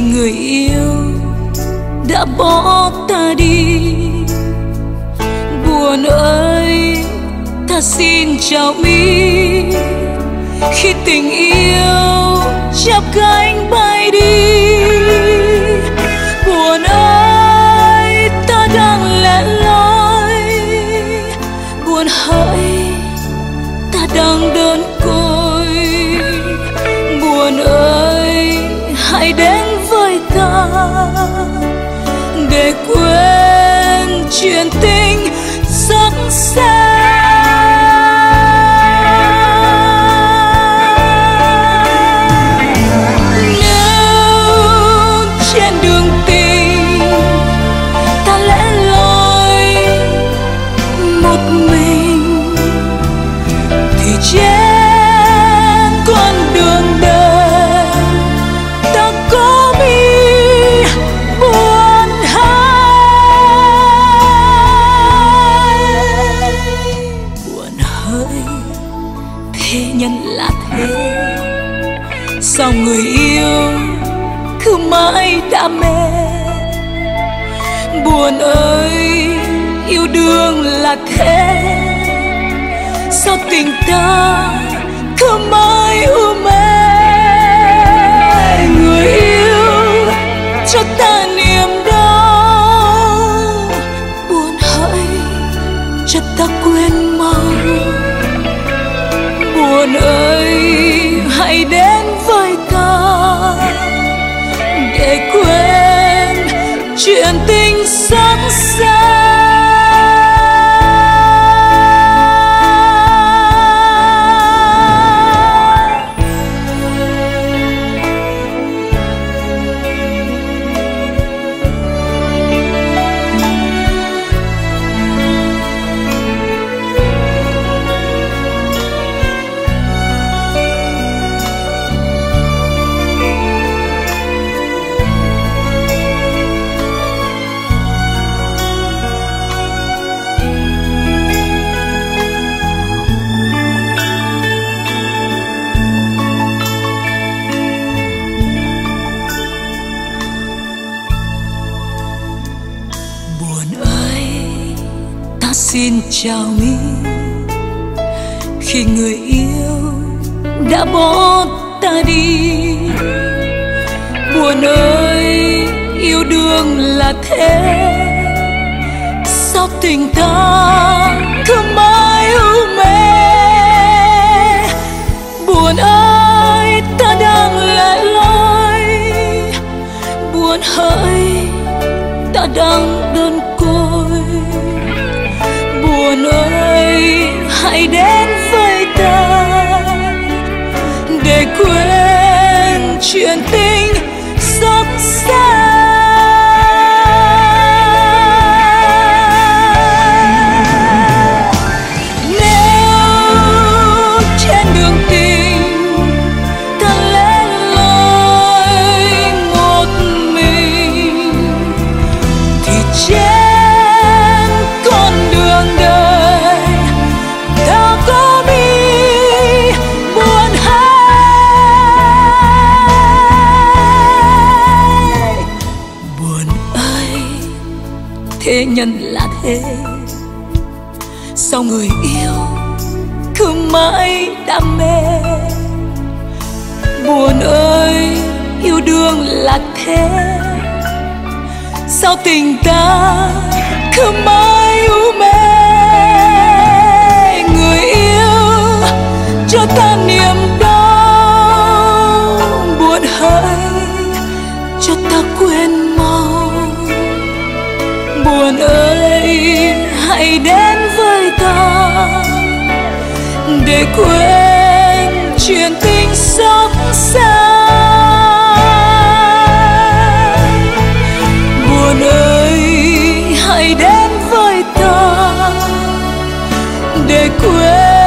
người yêu đã bỏ ta đi. Buồn ơi, ta xin chào mi. Khi tình yêu chắp cánh bay đi. Buồn ơi, ta đang lẻ loi. Buồn hỡi, ta đang đơn côi. Quên chuyện tình rất xa nếu trên đường tình ta lẽ loi một mình, thì chết. Sao người yêu, cứ mãi đam mê. Buồn ơi, yêu đương là thế. Sao tình ta cứ mãi u mê? Người yêu cho ta niềm đau. Buồn hỡi cho ta quên mau buồn ơi, hãy đến xin chào mi. Khi người yêu đã bỏ ta đi, buồn ơi, yêu đương là thế. Sao tình ta cứ mãi u mê. Buồn ơi, ta đang lẻ loi. Buồn hỡi, ta đang đơn Người đến với ta để quên chuyện tình thế nhân là thế. Sao người yêu, cứ mãi đam mê. Buồn ơi, yêu đương là thế. Sao tình ta cứ mãi u mê? Người yêu, cho ta niềm đau. Buồn hỡi, cho ta quên ơi hãy đến với ta. Để quên chuyện tình xót xa. Buồn ơi, hãy đến với ta. Để quên